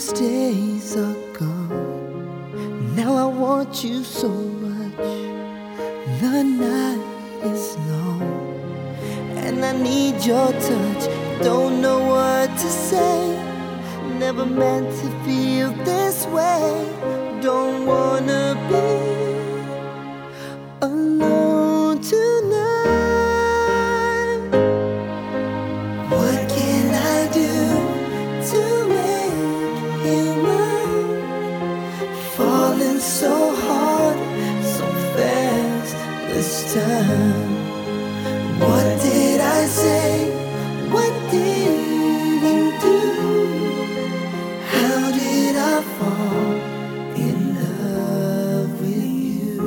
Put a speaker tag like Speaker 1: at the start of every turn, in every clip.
Speaker 1: those days are gone. Now I want you so much. The night is long, and I need your touch. Don't know what to say. Never meant to feel this way. Don't wanna be alone. This time. What did I say? What did you do? How did I fall in love with you?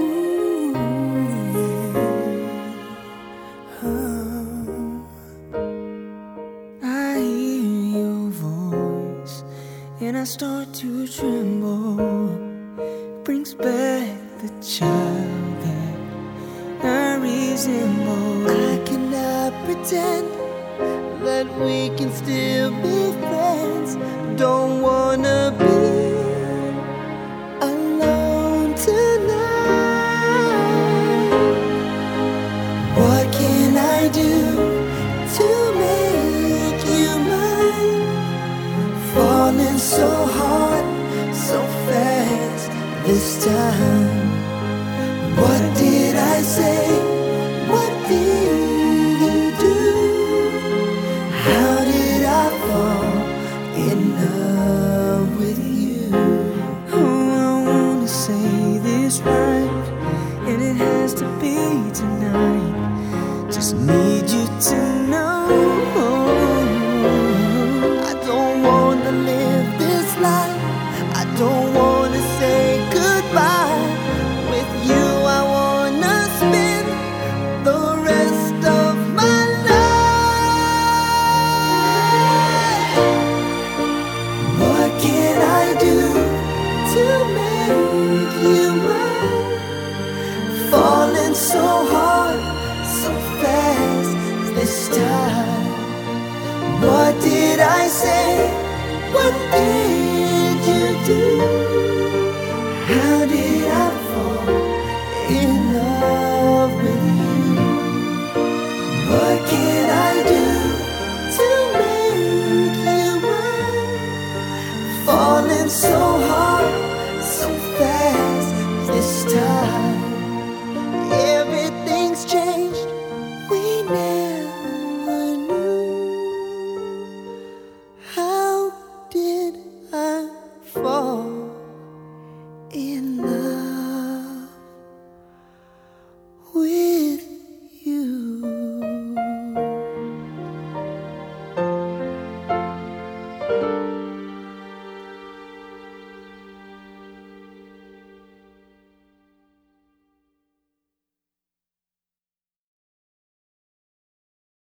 Speaker 1: Ooh, yeah. I hear your voice and I start to tremble. Brings back the child I cannot pretend that we can still be friends. Don't wanna be alone tonight. What can I do to make you mine? Falling so hard, so fast this time. What did I say? Just need you to know time. What did I say? What did you do? How did I fall in love with you? What can I do to make you mine? Falling so hard.